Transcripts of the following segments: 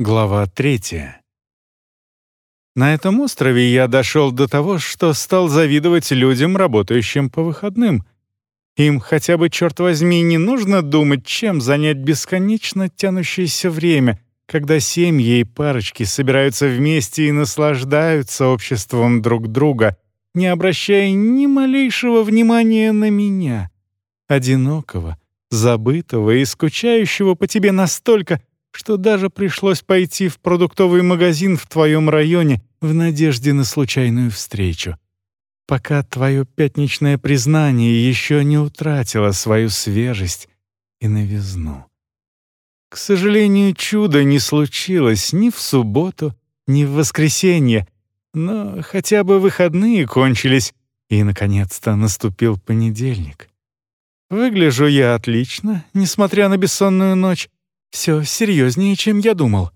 Глава третья. На этом острове я дошел до того, что стал завидовать людям, работающим по выходным. Им хотя бы, черт возьми, не нужно думать, чем занять бесконечно тянущееся время, когда семьи и парочки собираются вместе и наслаждаются обществом друг друга, не обращая ни малейшего внимания на меня, одинокого, забытого и скучающего по тебе настолько, что даже пришлось пойти в продуктовый магазин в твоем районе в надежде на случайную встречу. Пока твое пятничное признание еще не утратило свою свежесть и новизну. К сожалению, чудо не случилось ни в субботу, ни в воскресенье, но хотя бы выходные кончились, и, наконец-то, наступил понедельник. Выгляжу я отлично, несмотря на бессонную ночь, все серьезнее, чем я думал.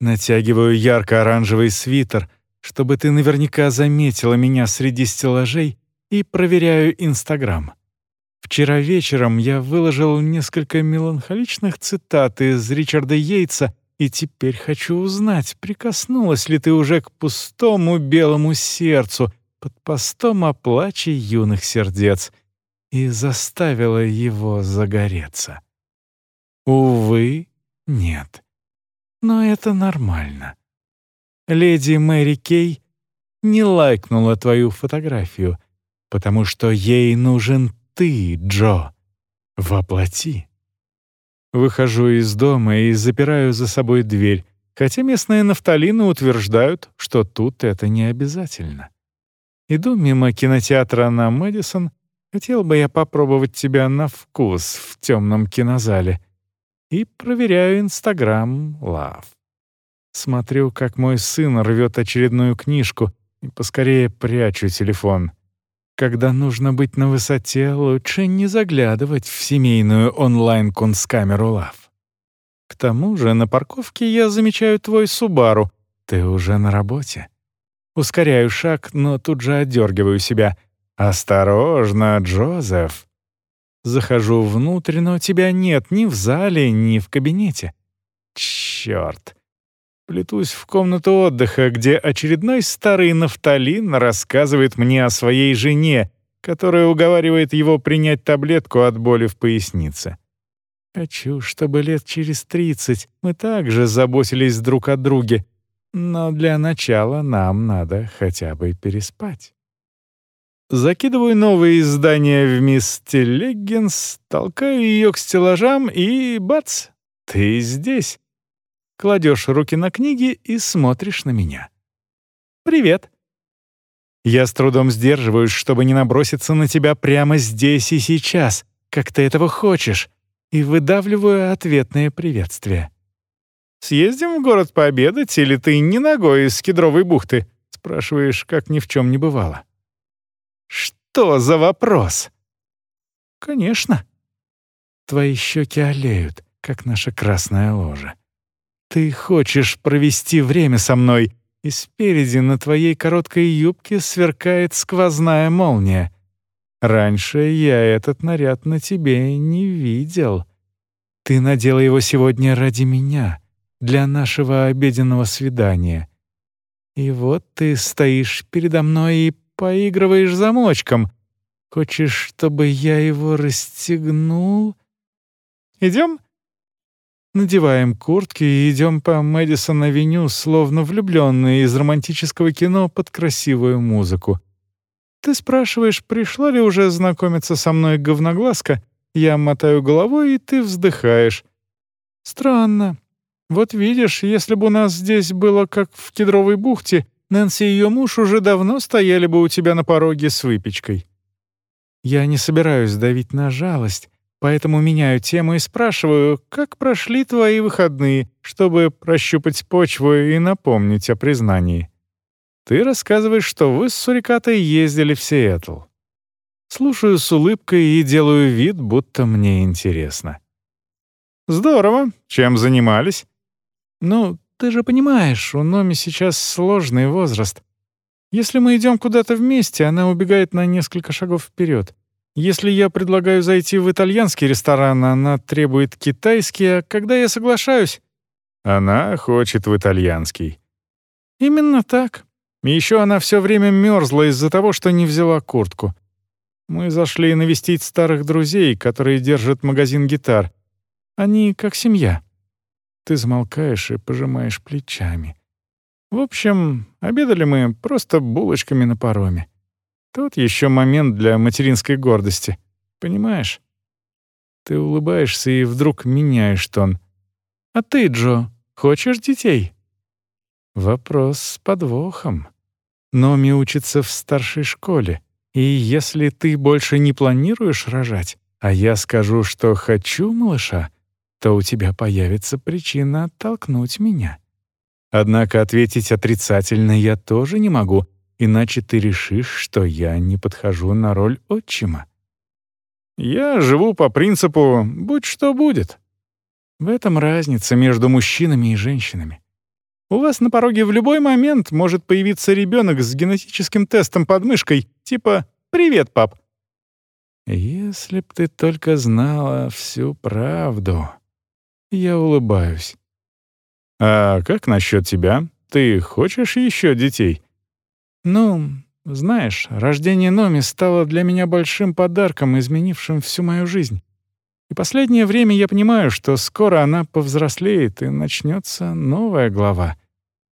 Натягиваю ярко-оранжевый свитер, чтобы ты наверняка заметила меня среди стеллажей, и проверяю Инстаграм. Вчера вечером я выложил несколько меланхоличных цитат из Ричарда Йейтса, и теперь хочу узнать, прикоснулась ли ты уже к пустому белому сердцу под постом о плаче юных сердец и заставила его загореться. Увы, нет. Но это нормально. Леди Мэри Кей не лайкнула твою фотографию, потому что ей нужен ты, Джо. Воплоти. Выхожу из дома и запираю за собой дверь, хотя местные нафталины утверждают, что тут это не обязательно. Иду мимо кинотеатра на Мэдисон. Хотел бы я попробовать тебя на вкус в темном кинозале — и проверяю Инстаграм Лав. Смотрю, как мой сын рвет очередную книжку и поскорее прячу телефон. Когда нужно быть на высоте, лучше не заглядывать в семейную онлайн-кунсткамеру Лав. К тому же на парковке я замечаю твой Субару. Ты уже на работе. Ускоряю шаг, но тут же отдергиваю себя. «Осторожно, Джозеф!» Захожу внутрь, но тебя нет ни в зале, ни в кабинете. Черт. Плетусь в комнату отдыха, где очередной старый нафталин рассказывает мне о своей жене, которая уговаривает его принять таблетку от боли в пояснице. Хочу, чтобы лет через тридцать мы также заботились друг о друге, но для начала нам надо хотя бы переспать. Закидываю новые издания в мисс Телеггинс, толкаю ее к стеллажам и, бац, ты здесь. Кладешь руки на книги и смотришь на меня. «Привет». Я с трудом сдерживаюсь, чтобы не наброситься на тебя прямо здесь и сейчас, как ты этого хочешь, и выдавливаю ответное приветствие. «Съездим в город пообедать, или ты не ногой из кедровой бухты?» — спрашиваешь, как ни в чем не бывало. Что за вопрос? Конечно. Твои щеки олеют, как наша красная ложа. Ты хочешь провести время со мной, и спереди на твоей короткой юбке сверкает сквозная молния. Раньше я этот наряд на тебе не видел. Ты надела его сегодня ради меня, для нашего обеденного свидания. И вот ты стоишь передо мной и поигрываешь замочком. Хочешь, чтобы я его расстегнул? Идем? Надеваем куртки и идем по Мэдисон-авеню, словно влюбленные из романтического кино под красивую музыку. Ты спрашиваешь, пришла ли уже знакомиться со мной говноглазка? Я мотаю головой, и ты вздыхаешь. Странно. Вот видишь, если бы у нас здесь было как в Кедровой бухте, Нэнси и ее муж уже давно стояли бы у тебя на пороге с выпечкой. Я не собираюсь давить на жалость, поэтому меняю тему и спрашиваю, как прошли твои выходные, чтобы прощупать почву и напомнить о признании. Ты рассказываешь, что вы с Сурикатой ездили в Сиэтл. Слушаю с улыбкой и делаю вид, будто мне интересно. «Здорово. Чем занимались?» «Ну, ты же понимаешь, у Номи сейчас сложный возраст. Если мы идем куда-то вместе, она убегает на несколько шагов вперед. Если я предлагаю зайти в итальянский ресторан, она требует китайский, а когда я соглашаюсь... Она хочет в итальянский. Именно так. И еще она все время мерзла из-за того, что не взяла куртку. Мы зашли навестить старых друзей, которые держат магазин гитар. Они как семья. Ты замолкаешь и пожимаешь плечами. В общем, обедали мы просто булочками на пароме. Тут еще момент для материнской гордости. Понимаешь? Ты улыбаешься и вдруг меняешь тон. «А ты, Джо, хочешь детей?» Вопрос с подвохом. Номи учится в старшей школе, и если ты больше не планируешь рожать, а я скажу, что хочу малыша, то у тебя появится причина оттолкнуть меня. Однако ответить отрицательно я тоже не могу, иначе ты решишь, что я не подхожу на роль отчима. Я живу по принципу «будь что будет». В этом разница между мужчинами и женщинами. У вас на пороге в любой момент может появиться ребенок с генетическим тестом под мышкой, типа «Привет, пап». Если б ты только знала всю правду. Я улыбаюсь. А как насчет тебя? Ты хочешь еще детей? Ну, знаешь, рождение Номи стало для меня большим подарком, изменившим всю мою жизнь. И последнее время я понимаю, что скоро она повзрослеет и начнется новая глава.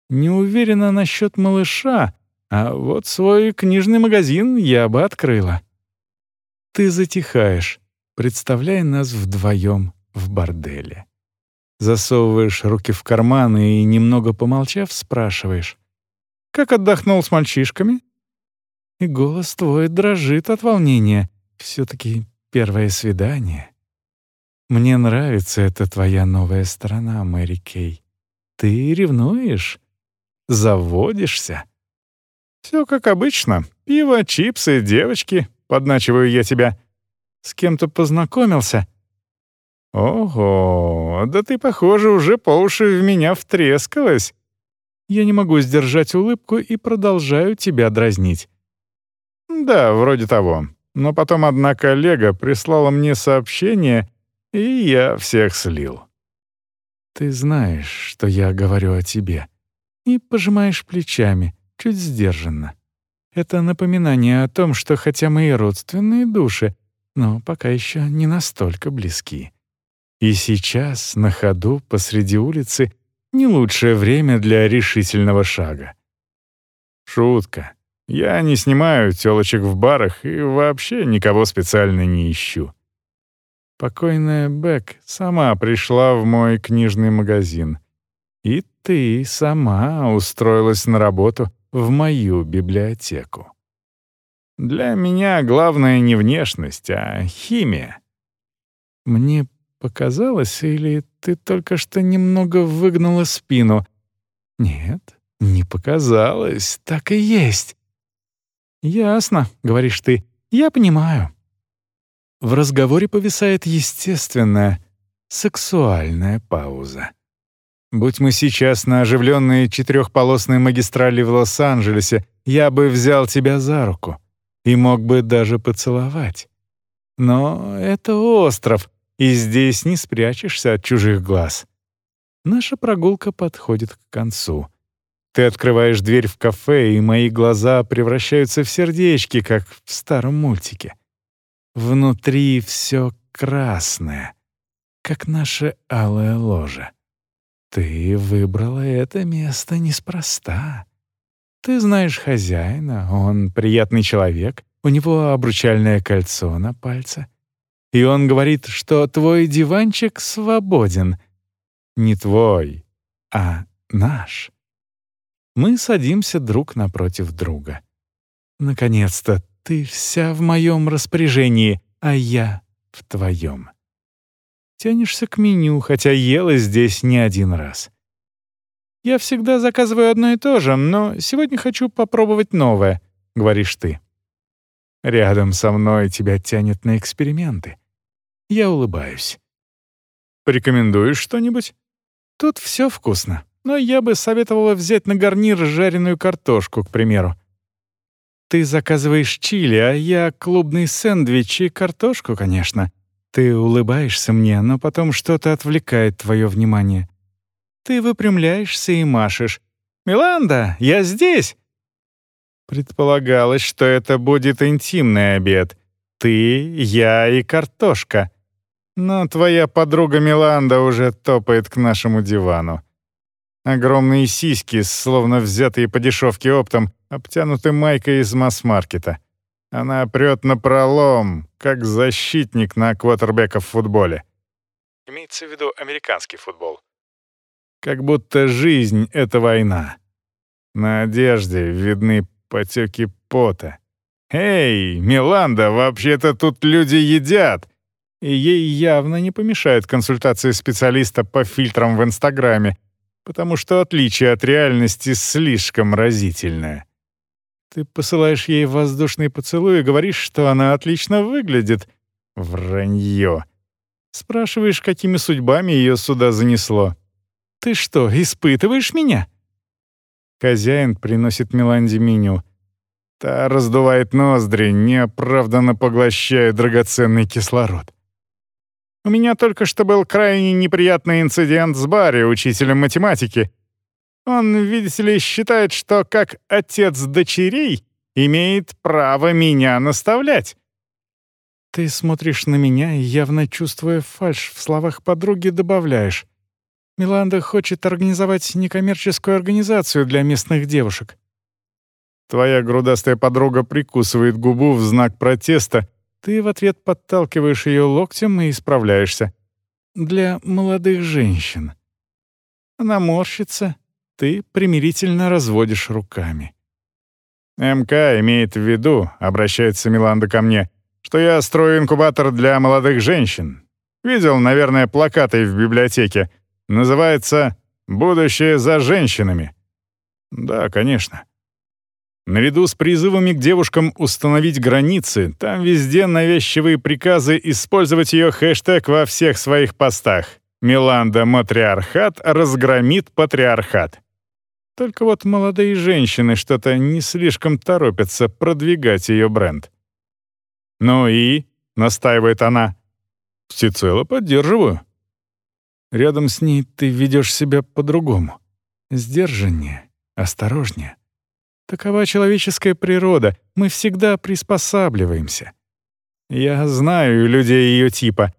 Не уверена насчет малыша, а вот свой книжный магазин я бы открыла. Ты затихаешь, представляя нас вдвоем в борделе. Засовываешь руки в карманы и, немного помолчав, спрашиваешь. «Как отдохнул с мальчишками?» И голос твой дрожит от волнения. все таки первое свидание. Мне нравится эта твоя новая сторона, Мэри Кей. Ты ревнуешь? Заводишься? Все как обычно. Пиво, чипсы, девочки. Подначиваю я тебя. С кем-то познакомился? Ого, да ты, похоже, уже по уши в меня втрескалась. Я не могу сдержать улыбку и продолжаю тебя дразнить. «Да, вроде того. Но потом одна коллега прислала мне сообщение, и я всех слил». «Ты знаешь, что я говорю о тебе. И пожимаешь плечами, чуть сдержанно. Это напоминание о том, что хотя мы и родственные души, но пока еще не настолько близки. И сейчас, на ходу, посреди улицы, не лучшее время для решительного шага. Шутка. Я не снимаю тёлочек в барах и вообще никого специально не ищу. Покойная Бек сама пришла в мой книжный магазин. И ты сама устроилась на работу в мою библиотеку. Для меня главное не внешность, а химия. Мне показалось, или ты только что немного выгнула спину? Нет, не показалось, так и есть. «Ясно», — говоришь ты, — «я понимаю». В разговоре повисает естественная, сексуальная пауза. Будь мы сейчас на оживленной четырехполосной магистрали в Лос-Анджелесе, я бы взял тебя за руку и мог бы даже поцеловать. Но это остров, и здесь не спрячешься от чужих глаз. Наша прогулка подходит к концу. Ты открываешь дверь в кафе, и мои глаза превращаются в сердечки, как в старом мультике. Внутри все красное, как наше алое ложе. Ты выбрала это место неспроста. Ты знаешь хозяина, он приятный человек, у него обручальное кольцо на пальце. И он говорит, что твой диванчик свободен. Не твой, а наш. Мы садимся друг напротив друга. Наконец-то ты вся в моем распоряжении, а я в твоем. Тянешься к меню, хотя ела здесь не один раз. «Я всегда заказываю одно и то же, но сегодня хочу попробовать новое», — говоришь ты. Рядом со мной тебя тянет на эксперименты. Я улыбаюсь. «Порекомендуешь что-нибудь?» «Тут все вкусно но я бы советовала взять на гарнир жареную картошку, к примеру. Ты заказываешь чили, а я клубный сэндвич и картошку, конечно. Ты улыбаешься мне, но потом что-то отвлекает твое внимание. Ты выпрямляешься и машешь. «Миланда, я здесь!» Предполагалось, что это будет интимный обед. Ты, я и картошка. Но твоя подруга Миланда уже топает к нашему дивану. Огромные сиськи, словно взятые по дешевке оптом, обтянуты майкой из масс-маркета. Она прет на пролом, как защитник на квотербека в футболе. Имеется в виду американский футбол. Как будто жизнь — это война. На одежде видны потеки пота. «Эй, Миланда, вообще-то тут люди едят!» И ей явно не помешает консультация специалиста по фильтрам в Инстаграме, потому что отличие от реальности слишком разительное. Ты посылаешь ей воздушный поцелуй и говоришь, что она отлично выглядит. Вранье. Спрашиваешь, какими судьбами ее сюда занесло. «Ты что, испытываешь меня?» Хозяин приносит Меланде меню. Та раздувает ноздри, неоправданно поглощая драгоценный кислород. У меня только что был крайне неприятный инцидент с Барри, учителем математики. Он, видите ли, считает, что как отец дочерей имеет право меня наставлять. Ты смотришь на меня и, явно чувствуя фальшь в словах подруги, добавляешь. Миланда хочет организовать некоммерческую организацию для местных девушек. Твоя грудастая подруга прикусывает губу в знак протеста, ты в ответ подталкиваешь ее локтем и исправляешься. Для молодых женщин. Она морщится, ты примирительно разводишь руками. МК имеет в виду, обращается Миланда ко мне, что я строю инкубатор для молодых женщин. Видел, наверное, плакаты в библиотеке. Называется «Будущее за женщинами». Да, конечно. Наряду с призывами к девушкам установить границы, там везде навязчивые приказы использовать ее хэштег во всех своих постах. «Миланда Матриархат разгромит патриархат». Только вот молодые женщины что-то не слишком торопятся продвигать ее бренд. «Ну и?» — настаивает она. «Всецело поддерживаю». Рядом с ней ты ведешь себя по-другому. Сдержаннее, осторожнее. Такова человеческая природа, мы всегда приспосабливаемся. Я знаю людей ее типа.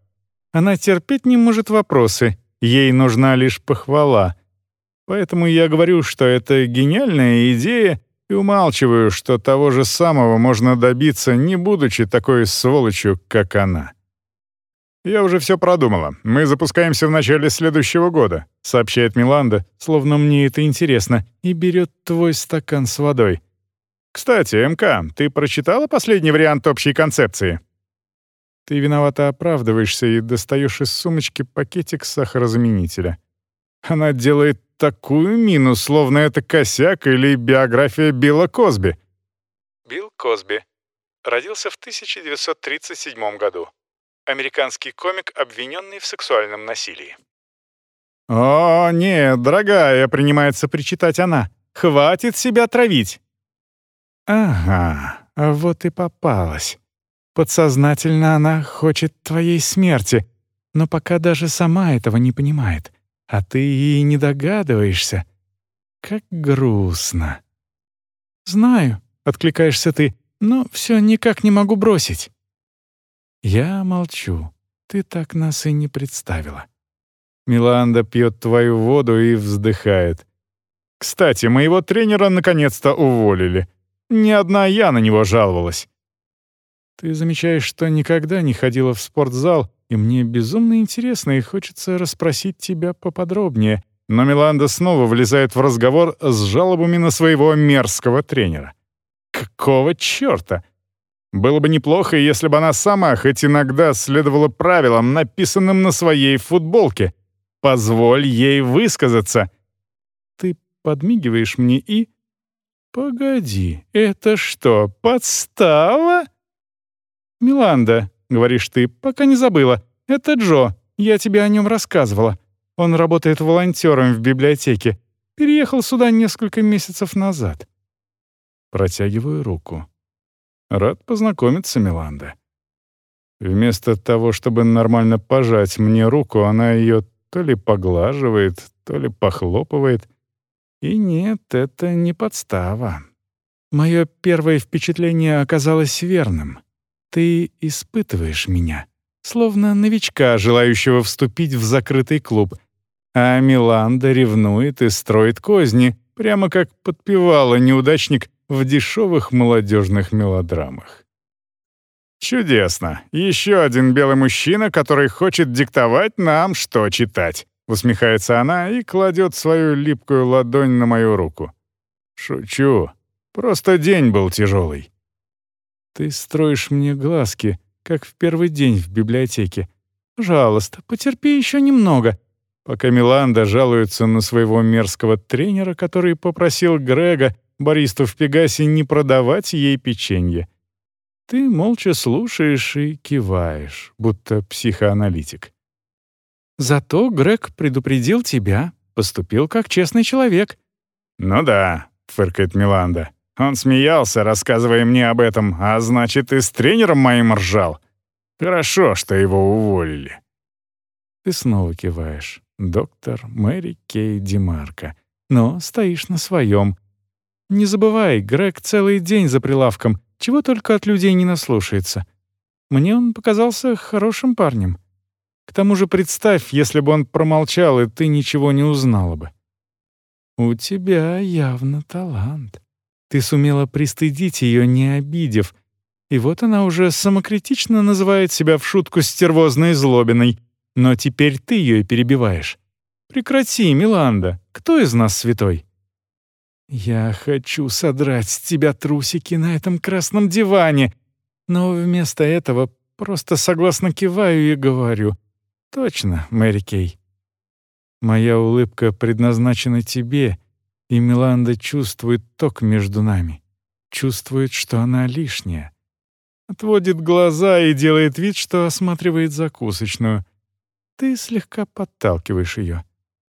Она терпеть не может вопросы, ей нужна лишь похвала. Поэтому я говорю, что это гениальная идея, и умалчиваю, что того же самого можно добиться, не будучи такой сволочью, как она. «Я уже все продумала. Мы запускаемся в начале следующего года», — сообщает Миланда, словно мне это интересно, и берет твой стакан с водой. «Кстати, МК, ты прочитала последний вариант общей концепции?» Ты виновато оправдываешься и достаешь из сумочки пакетик сахарозаменителя. Она делает такую мину, словно это косяк или биография Билла Косби. Билл Косби. Родился в 1937 году американский комик, обвиненный в сексуальном насилии. «О, нет, дорогая», — принимается причитать она, — «хватит себя травить». «Ага, вот и попалась. Подсознательно она хочет твоей смерти, но пока даже сама этого не понимает, а ты и не догадываешься. Как грустно». «Знаю», — откликаешься ты, — «но все никак не могу бросить». Я молчу. Ты так нас и не представила. Миланда пьет твою воду и вздыхает. Кстати, моего тренера наконец-то уволили. Ни одна я на него жаловалась. Ты замечаешь, что никогда не ходила в спортзал, и мне безумно интересно и хочется расспросить тебя поподробнее. Но Миланда снова влезает в разговор с жалобами на своего мерзкого тренера. Какого чёрта? Было бы неплохо, если бы она сама хоть иногда следовала правилам, написанным на своей футболке. Позволь ей высказаться. Ты подмигиваешь мне и... Погоди, это что, подстава? Миланда, говоришь ты, пока не забыла. Это Джо, я тебе о нем рассказывала. Он работает волонтером в библиотеке. Переехал сюда несколько месяцев назад. Протягиваю руку. Рад познакомиться, Миланда. Вместо того, чтобы нормально пожать мне руку, она ее то ли поглаживает, то ли похлопывает. И нет, это не подстава. Мое первое впечатление оказалось верным. Ты испытываешь меня, словно новичка, желающего вступить в закрытый клуб. А Миланда ревнует и строит козни, прямо как подпевала неудачник в дешевых молодежных мелодрамах. «Чудесно! Еще один белый мужчина, который хочет диктовать нам, что читать!» Усмехается она и кладет свою липкую ладонь на мою руку. «Шучу. Просто день был тяжелый». «Ты строишь мне глазки, как в первый день в библиотеке. Пожалуйста, потерпи еще немного», пока Миланда жалуется на своего мерзкого тренера, который попросил Грега, баристу в Пегасе, не продавать ей печенье. Ты молча слушаешь и киваешь, будто психоаналитик. Зато Грег предупредил тебя, поступил как честный человек». «Ну да», — фыркает Миланда. «Он смеялся, рассказывая мне об этом, а значит, и с тренером моим ржал. Хорошо, что его уволили». Ты снова киваешь. Доктор Мэри Кей Димарко. Но стоишь на своем. Не забывай, Грег целый день за прилавком, чего только от людей не наслушается. Мне он показался хорошим парнем. К тому же представь, если бы он промолчал, и ты ничего не узнала бы. У тебя явно талант. Ты сумела пристыдить ее, не обидев. И вот она уже самокритично называет себя в шутку стервозной злобиной. Но теперь ты ее перебиваешь. Прекрати, Миланда. Кто из нас святой? Я хочу содрать с тебя трусики на этом красном диване, но вместо этого просто согласно киваю и говорю — «Точно, Мэри Кей. Моя улыбка предназначена тебе, и Миланда чувствует ток между нами, чувствует, что она лишняя. Отводит глаза и делает вид, что осматривает закусочную. Ты слегка подталкиваешь ее.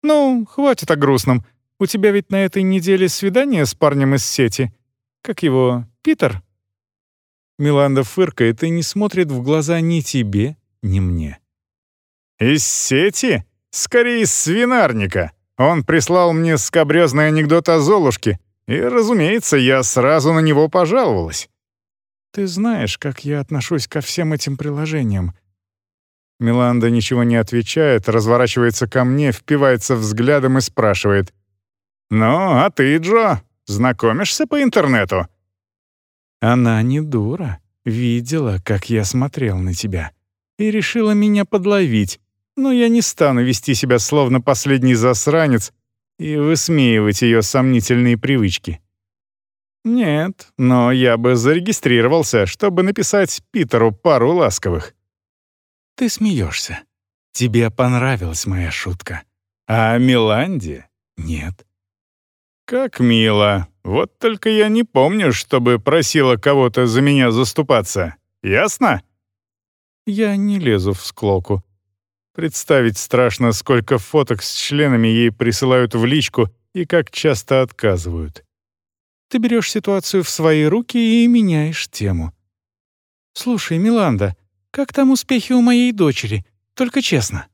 «Ну, хватит о грустном. У тебя ведь на этой неделе свидание с парнем из сети. Как его, Питер?» Миланда фыркает и не смотрит в глаза ни тебе, ни мне. «Из сети? Скорее, из свинарника. Он прислал мне скобрёзный анекдот о Золушке, и, разумеется, я сразу на него пожаловалась». «Ты знаешь, как я отношусь ко всем этим приложениям». Миланда ничего не отвечает, разворачивается ко мне, впивается взглядом и спрашивает. «Ну, а ты, Джо, знакомишься по интернету?» Она не дура. Видела, как я смотрел на тебя. И решила меня подловить но я не стану вести себя словно последний засранец и высмеивать ее сомнительные привычки. Нет, но я бы зарегистрировался, чтобы написать Питеру пару ласковых. Ты смеешься. Тебе понравилась моя шутка. А Миланде нет. Как мило. Вот только я не помню, чтобы просила кого-то за меня заступаться. Ясно? Я не лезу в склоку. Представить страшно, сколько фоток с членами ей присылают в личку и как часто отказывают. Ты берешь ситуацию в свои руки и меняешь тему. «Слушай, Миланда, как там успехи у моей дочери? Только честно».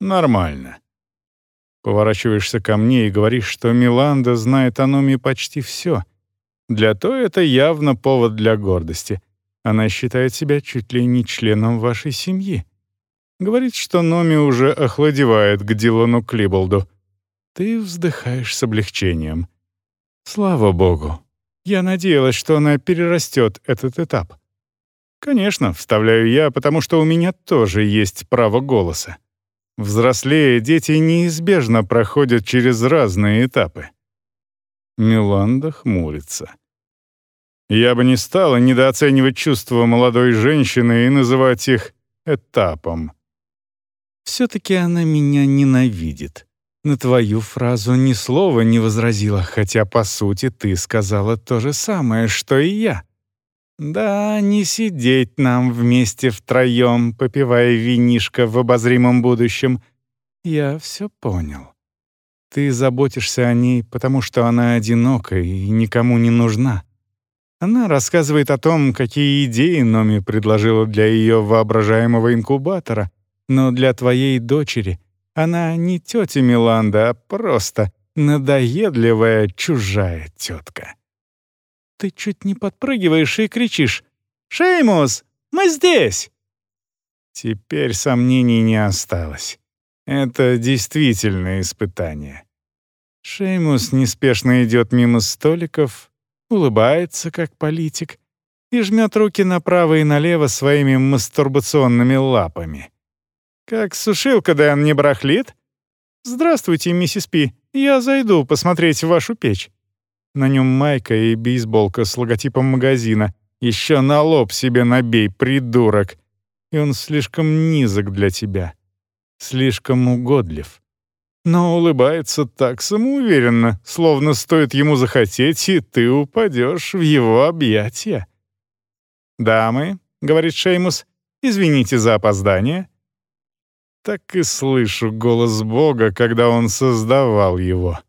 «Нормально». Поворачиваешься ко мне и говоришь, что Миланда знает о Номи почти все. Для то это явно повод для гордости. Она считает себя чуть ли не членом вашей семьи. Говорит, что Номи уже охладевает к Дилану Клиболду. Ты вздыхаешь с облегчением. Слава богу. Я надеялась, что она перерастет этот этап. Конечно, вставляю я, потому что у меня тоже есть право голоса. Взрослее дети неизбежно проходят через разные этапы. Миланда хмурится. Я бы не стала недооценивать чувства молодой женщины и называть их этапом. Все-таки она меня ненавидит. На твою фразу ни слова не возразила, хотя, по сути, ты сказала то же самое, что и я. Да, не сидеть нам вместе втроем, попивая винишко в обозримом будущем. Я все понял. Ты заботишься о ней, потому что она одинока и никому не нужна. Она рассказывает о том, какие идеи Номи предложила для ее воображаемого инкубатора — но для твоей дочери Она не тетя Миланда, а просто надоедливая чужая тетка. Ты чуть не подпрыгиваешь и кричишь «Шеймус, мы здесь!» Теперь сомнений не осталось. Это действительно испытание. Шеймус неспешно идет мимо столиков, улыбается, как политик, и жмет руки направо и налево своими мастурбационными лапами. «Как сушилка, Дэн, не барахлит?» «Здравствуйте, миссис Пи, я зайду посмотреть вашу печь». На нем майка и бейсболка с логотипом магазина. Еще на лоб себе набей, придурок. И он слишком низок для тебя. Слишком угодлив но улыбается так самоуверенно, словно стоит ему захотеть, и ты упадешь в его объятия. «Дамы», — говорит Шеймус, — «извините за опоздание». Так и слышу голос Бога, когда он создавал его.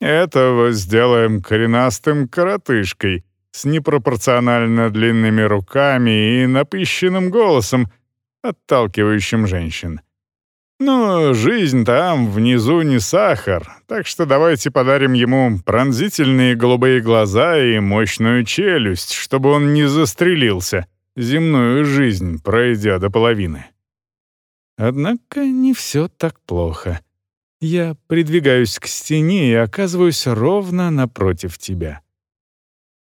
«Этого сделаем коренастым коротышкой, с непропорционально длинными руками и напыщенным голосом, отталкивающим женщин. Но жизнь там, внизу, не сахар, так что давайте подарим ему пронзительные голубые глаза и мощную челюсть, чтобы он не застрелился, земную жизнь пройдя до половины. Однако не все так плохо. Я придвигаюсь к стене и оказываюсь ровно напротив тебя.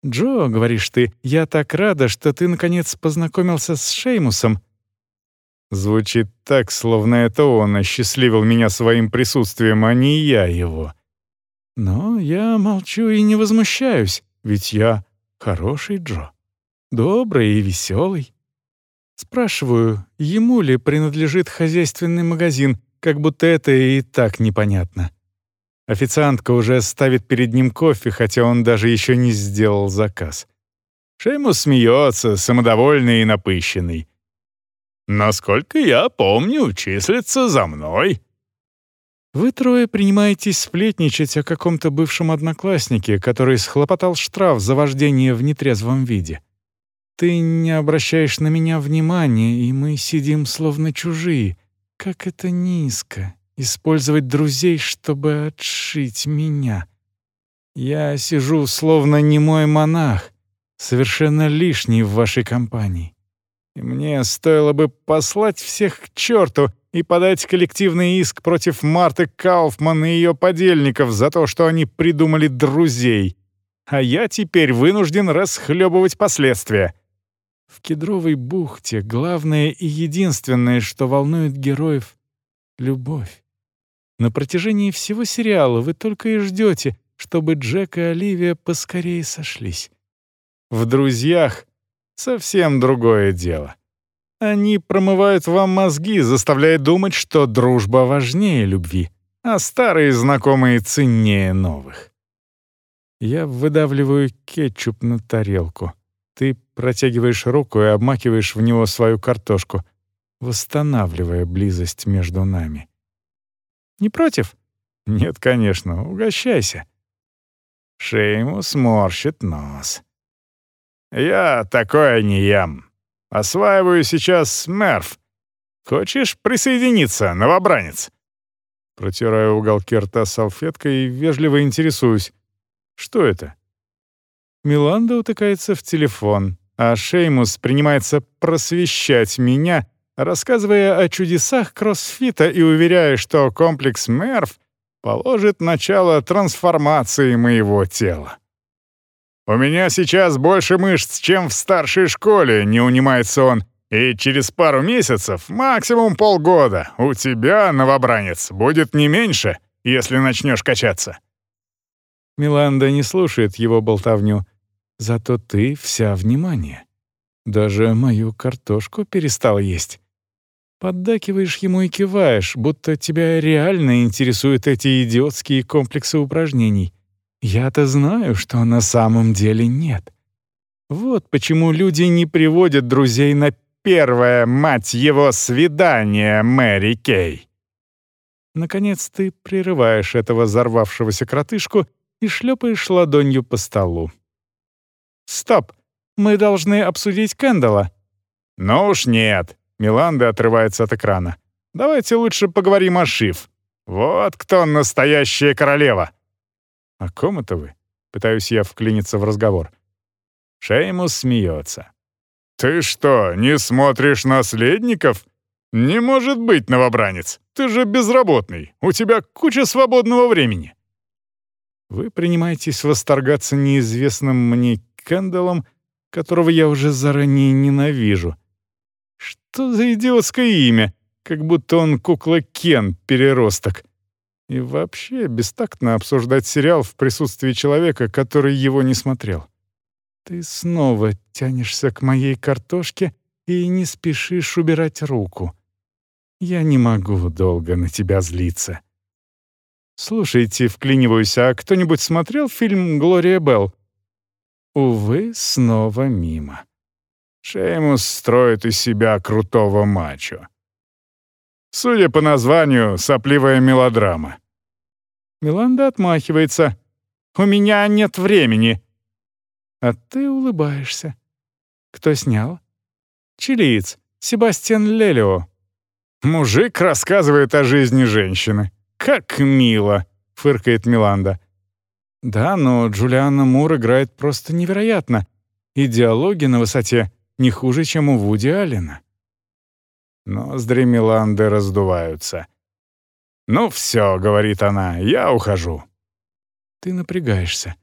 «Джо», — говоришь ты, — «я так рада, что ты, наконец, познакомился с Шеймусом. Звучит так, словно это он осчастливил меня своим присутствием, а не я его. Но я молчу и не возмущаюсь, ведь я хороший Джо. Добрый и веселый. Спрашиваю, ему ли принадлежит хозяйственный магазин, как будто это и так непонятно. Официантка уже ставит перед ним кофе, хотя он даже еще не сделал заказ. Шеймус смеется, самодовольный и напыщенный. Насколько я помню, числится за мной». Вы трое принимаетесь сплетничать о каком-то бывшем однокласснике, который схлопотал штраф за вождение в нетрезвом виде. Ты не обращаешь на меня внимания, и мы сидим словно чужие. Как это низко — использовать друзей, чтобы отшить меня. Я сижу словно немой монах, совершенно лишний в вашей компании. И мне стоило бы послать всех к черту и подать коллективный иск против Марты Кауфман и ее подельников за то, что они придумали друзей. А я теперь вынужден расхлебывать последствия. В Кедровой бухте главное и единственное, что волнует героев — любовь. На протяжении всего сериала вы только и ждете, чтобы Джек и Оливия поскорее сошлись. В «Друзьях» Совсем другое дело. Они промывают вам мозги, заставляя думать, что дружба важнее любви, а старые знакомые ценнее новых. Я выдавливаю кетчуп на тарелку. Ты протягиваешь руку и обмакиваешь в него свою картошку, восстанавливая близость между нами. Не против? Нет, конечно, угощайся. Шейму сморщит нос. «Я такое не ем. Осваиваю сейчас мерф. Хочешь присоединиться, новобранец?» Протираю уголки рта салфеткой и вежливо интересуюсь. «Что это?» Миланда утыкается в телефон, а Шеймус принимается просвещать меня, рассказывая о чудесах кроссфита и уверяя, что комплекс Мерф положит начало трансформации моего тела. «У меня сейчас больше мышц, чем в старшей школе», — не унимается он. «И через пару месяцев, максимум полгода, у тебя, новобранец, будет не меньше, если начнешь качаться». Миланда не слушает его болтовню. «Зато ты вся внимание. Даже мою картошку перестал есть». Поддакиваешь ему и киваешь, будто тебя реально интересуют эти идиотские комплексы упражнений. Я-то знаю, что на самом деле нет. Вот почему люди не приводят друзей на первое, мать его, свидание, Мэри Кей. Наконец ты прерываешь этого взорвавшегося кротышку и шлепаешь ладонью по столу. «Стоп! Мы должны обсудить Кэндала». «Ну уж нет!» — Миланда отрывается от экрана. «Давайте лучше поговорим о Шиф. Вот кто настоящая королева!» «О ком это вы?» — пытаюсь я вклиниться в разговор. Шеймус смеется. «Ты что, не смотришь наследников? Не может быть, новобранец. Ты же безработный. У тебя куча свободного времени». Вы принимаетесь восторгаться неизвестным мне Кэндаллом, которого я уже заранее ненавижу. Что за идиотское имя? Как будто он кукла Кен, переросток. И вообще бестактно обсуждать сериал в присутствии человека, который его не смотрел. Ты снова тянешься к моей картошке и не спешишь убирать руку. Я не могу долго на тебя злиться. Слушайте, вклиниваюсь, а кто-нибудь смотрел фильм «Глория Белл»? Увы, снова мимо. Шеймус строит из себя крутого мачо. Судя по названию, сопливая мелодрама. Миланда отмахивается. «У меня нет времени». А ты улыбаешься. Кто снял? Чилиец, Себастьян Лелио. Мужик рассказывает о жизни женщины. «Как мило!» — фыркает Миланда. «Да, но Джулианна Мур играет просто невероятно. И диалоги на высоте не хуже, чем у Вуди Аллена». Ноздри Миланды раздуваются. «Ну все», — говорит она, — «я ухожу». Ты напрягаешься.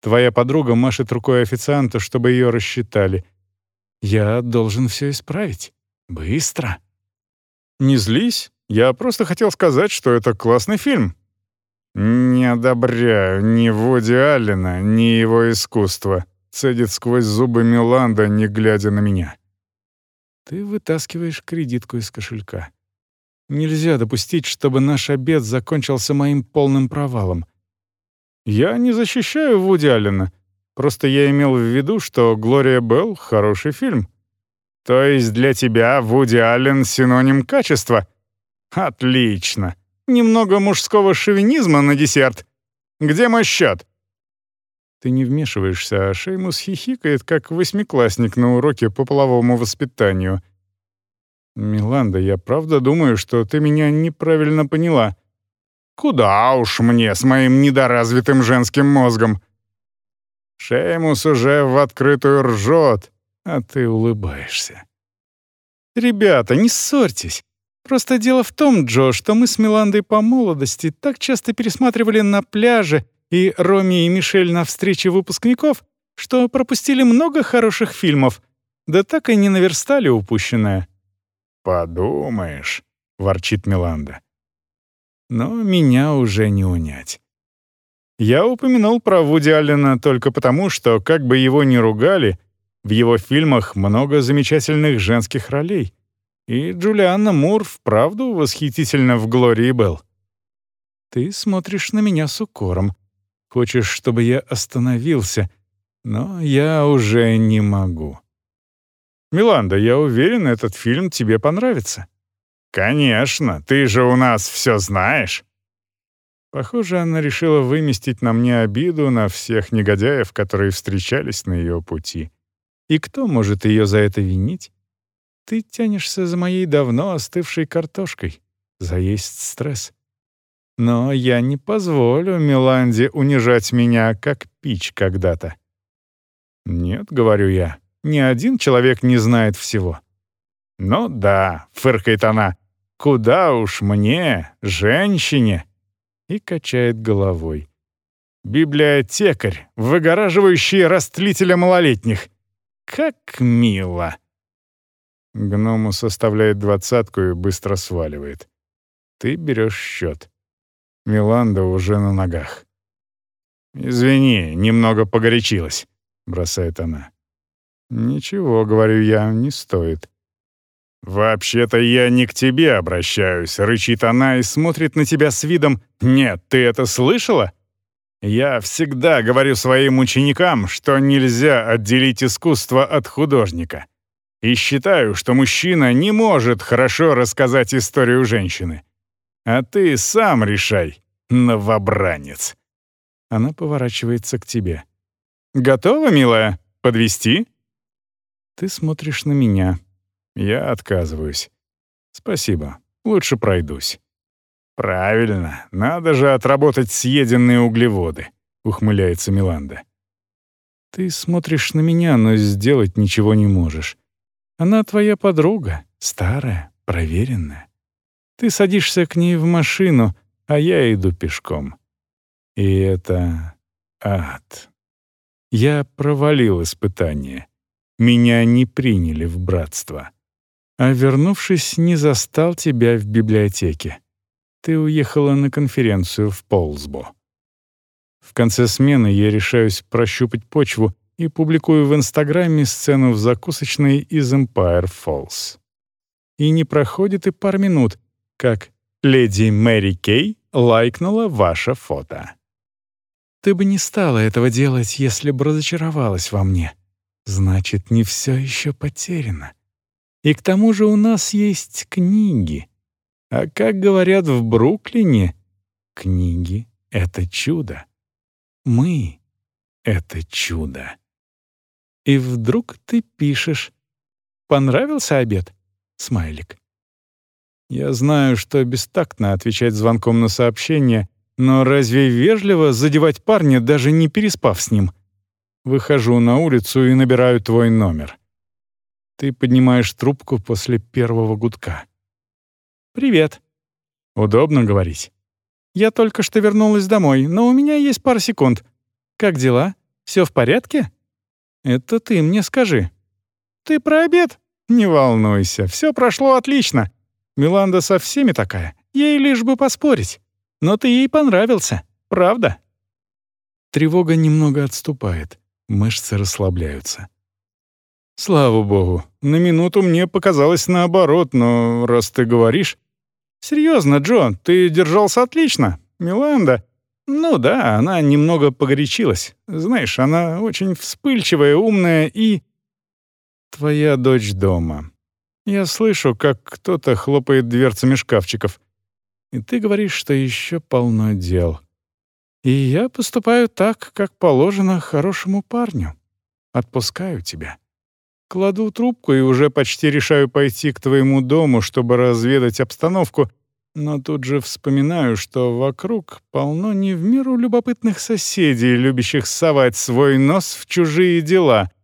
Твоя подруга машет рукой официанту, чтобы ее рассчитали. Я должен все исправить. Быстро. Не злись. Я просто хотел сказать, что это классный фильм». «Не одобряю ни Вуди Аллена, ни его искусство», — цедит сквозь зубы Миланда, не глядя на меня. «Ты вытаскиваешь кредитку из кошелька. Нельзя допустить, чтобы наш обед закончился моим полным провалом. Я не защищаю Вуди Аллена. Просто я имел в виду, что «Глория Белл» — хороший фильм. То есть для тебя Вуди Аллен — синоним качества — «Отлично. Немного мужского шовинизма на десерт. Где мой счет?» Ты не вмешиваешься, а Шеймус хихикает, как восьмиклассник на уроке по половому воспитанию. «Миланда, я правда думаю, что ты меня неправильно поняла». «Куда уж мне с моим недоразвитым женским мозгом?» Шеймус уже в открытую ржет, а ты улыбаешься. «Ребята, не ссорьтесь. Просто дело в том, Джо, что мы с Миландой по молодости так часто пересматривали на пляже и Роми и Мишель на встрече выпускников, что пропустили много хороших фильмов, да так и не наверстали упущенное». «Подумаешь», — ворчит Миланда. Но меня уже не унять. Я упомянул про Вуди Аллена только потому, что, как бы его ни ругали, в его фильмах много замечательных женских ролей — и Джулианна Мур вправду восхитительна в Глории Белл. Ты смотришь на меня с укором. Хочешь, чтобы я остановился, но я уже не могу. Миланда, я уверен, этот фильм тебе понравится. Конечно, ты же у нас все знаешь. Похоже, она решила выместить на мне обиду на всех негодяев, которые встречались на ее пути. И кто может ее за это винить? Ты тянешься за моей давно остывшей картошкой. Заесть стресс. Но я не позволю Миланде унижать меня, как пич когда-то. Нет, говорю я, ни один человек не знает всего. Ну да, фыркает она, куда уж мне, женщине, и качает головой. Библиотекарь, выгораживающий растлителя малолетних. Как мило. Гному составляет двадцатку и быстро сваливает. Ты берешь счет. Миланда уже на ногах. «Извини, немного погорячилась», — бросает она. «Ничего, — говорю я, — не стоит». «Вообще-то я не к тебе обращаюсь», — рычит она и смотрит на тебя с видом «Нет, ты это слышала?» «Я всегда говорю своим ученикам, что нельзя отделить искусство от художника. И считаю, что мужчина не может хорошо рассказать историю женщины. А ты сам решай, новобранец. Она поворачивается к тебе. «Готова, милая? Подвести? Ты смотришь на меня. Я отказываюсь. «Спасибо. Лучше пройдусь». «Правильно, надо же отработать съеденные углеводы», — ухмыляется Миланда. «Ты смотришь на меня, но сделать ничего не можешь. Она твоя подруга, старая, проверенная. Ты садишься к ней в машину, а я иду пешком. И это ад. Я провалил испытание. Меня не приняли в братство. А вернувшись, не застал тебя в библиотеке. Ты уехала на конференцию в Полсбо. В конце смены я решаюсь прощупать почву и публикую в Инстаграме сцену в закусочной из Empire Falls. И не проходит и пар минут, как «Леди Мэри Кей лайкнула ваше фото». Ты бы не стала этого делать, если бы разочаровалась во мне. Значит, не все еще потеряно. И к тому же у нас есть книги. А как говорят в Бруклине, книги — это чудо. Мы — это чудо. И вдруг ты пишешь «Понравился обед?» Смайлик. Я знаю, что бестактно отвечать звонком на сообщение, но разве вежливо задевать парня, даже не переспав с ним? Выхожу на улицу и набираю твой номер. Ты поднимаешь трубку после первого гудка. «Привет». «Удобно говорить?» «Я только что вернулась домой, но у меня есть пара секунд. Как дела? Все в порядке?» «Это ты мне скажи». «Ты про обед?» «Не волнуйся, все прошло отлично. Миланда со всеми такая, ей лишь бы поспорить. Но ты ей понравился, правда?» Тревога немного отступает, мышцы расслабляются. «Слава богу, на минуту мне показалось наоборот, но раз ты говоришь...» «Серьезно, Джо, ты держался отлично. Миланда...» «Ну да, она немного погорячилась. Знаешь, она очень вспыльчивая, умная и...» «Твоя дочь дома. Я слышу, как кто-то хлопает дверцами шкафчиков. И ты говоришь, что еще полно дел. И я поступаю так, как положено хорошему парню. Отпускаю тебя. Кладу трубку и уже почти решаю пойти к твоему дому, чтобы разведать обстановку, но тут же вспоминаю, что вокруг полно не в меру любопытных соседей, любящих совать свой нос в чужие дела —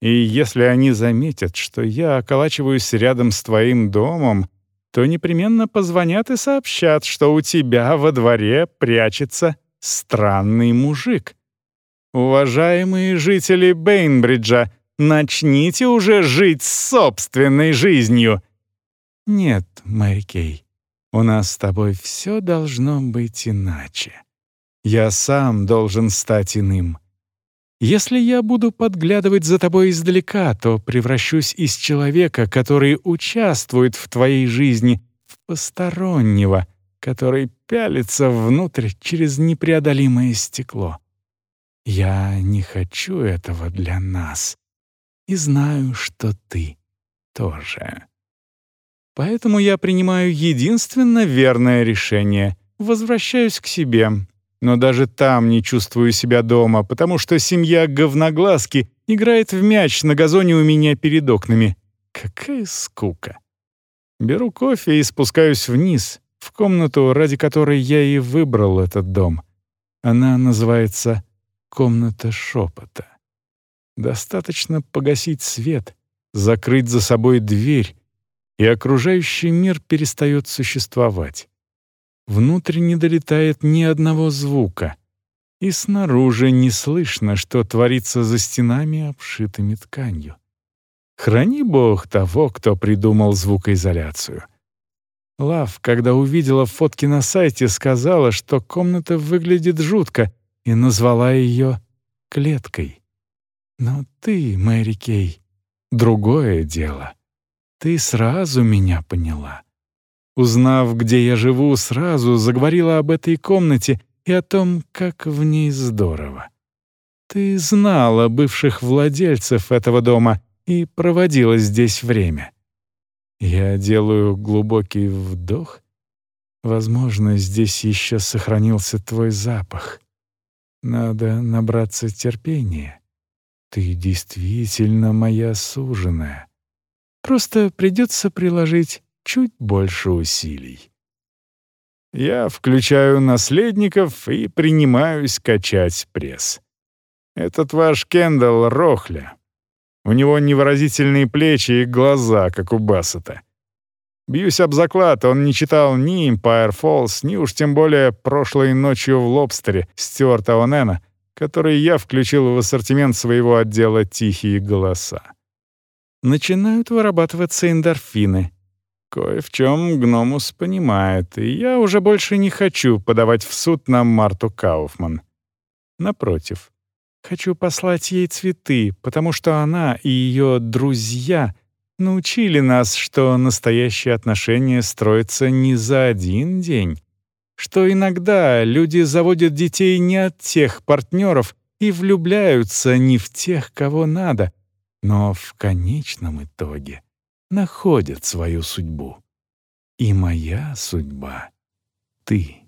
и если они заметят, что я околачиваюсь рядом с твоим домом, то непременно позвонят и сообщат, что у тебя во дворе прячется странный мужик. Уважаемые жители Бейнбриджа, начните уже жить собственной жизнью. Нет, Мэри у нас с тобой все должно быть иначе. Я сам должен стать иным. Если я буду подглядывать за тобой издалека, то превращусь из человека, который участвует в твоей жизни, в постороннего, который пялится внутрь через непреодолимое стекло. Я не хочу этого для нас. И знаю, что ты тоже. Поэтому я принимаю единственно верное решение. Возвращаюсь к себе, но даже там не чувствую себя дома, потому что семья говноглазки играет в мяч на газоне у меня перед окнами. Какая скука. Беру кофе и спускаюсь вниз, в комнату, ради которой я и выбрал этот дом. Она называется «Комната шепота». Достаточно погасить свет, закрыть за собой дверь, и окружающий мир перестает существовать. Внутрь не долетает ни одного звука. И снаружи не слышно, что творится за стенами, обшитыми тканью. Храни Бог того, кто придумал звукоизоляцию. Лав, когда увидела фотки на сайте, сказала, что комната выглядит жутко, и назвала ее клеткой. Но ты, Мэри Кей, другое дело. Ты сразу меня поняла. Узнав, где я живу, сразу заговорила об этой комнате и о том, как в ней здорово. Ты знала бывших владельцев этого дома и проводила здесь время. Я делаю глубокий вдох. Возможно, здесь еще сохранился твой запах. Надо набраться терпения. Ты действительно моя суженая. Просто придется приложить чуть больше усилий. Я включаю наследников и принимаюсь качать пресс. Этот ваш Кендалл Рохля. У него невыразительные плечи и глаза, как у Бассета. Бьюсь об заклад, он не читал ни Empire Falls, ни уж тем более прошлой ночью в Лобстере Стюарта О'Нена, который я включил в ассортимент своего отдела «Тихие голоса». Начинают вырабатываться эндорфины. Кое в чем Гномус понимает, и я уже больше не хочу подавать в суд на Марту Кауфман. Напротив, хочу послать ей цветы, потому что она и ее друзья научили нас, что настоящие отношения строятся не за один день, что иногда люди заводят детей не от тех партнеров и влюбляются не в тех, кого надо, но в конечном итоге находят свою судьбу. И моя судьба — ты.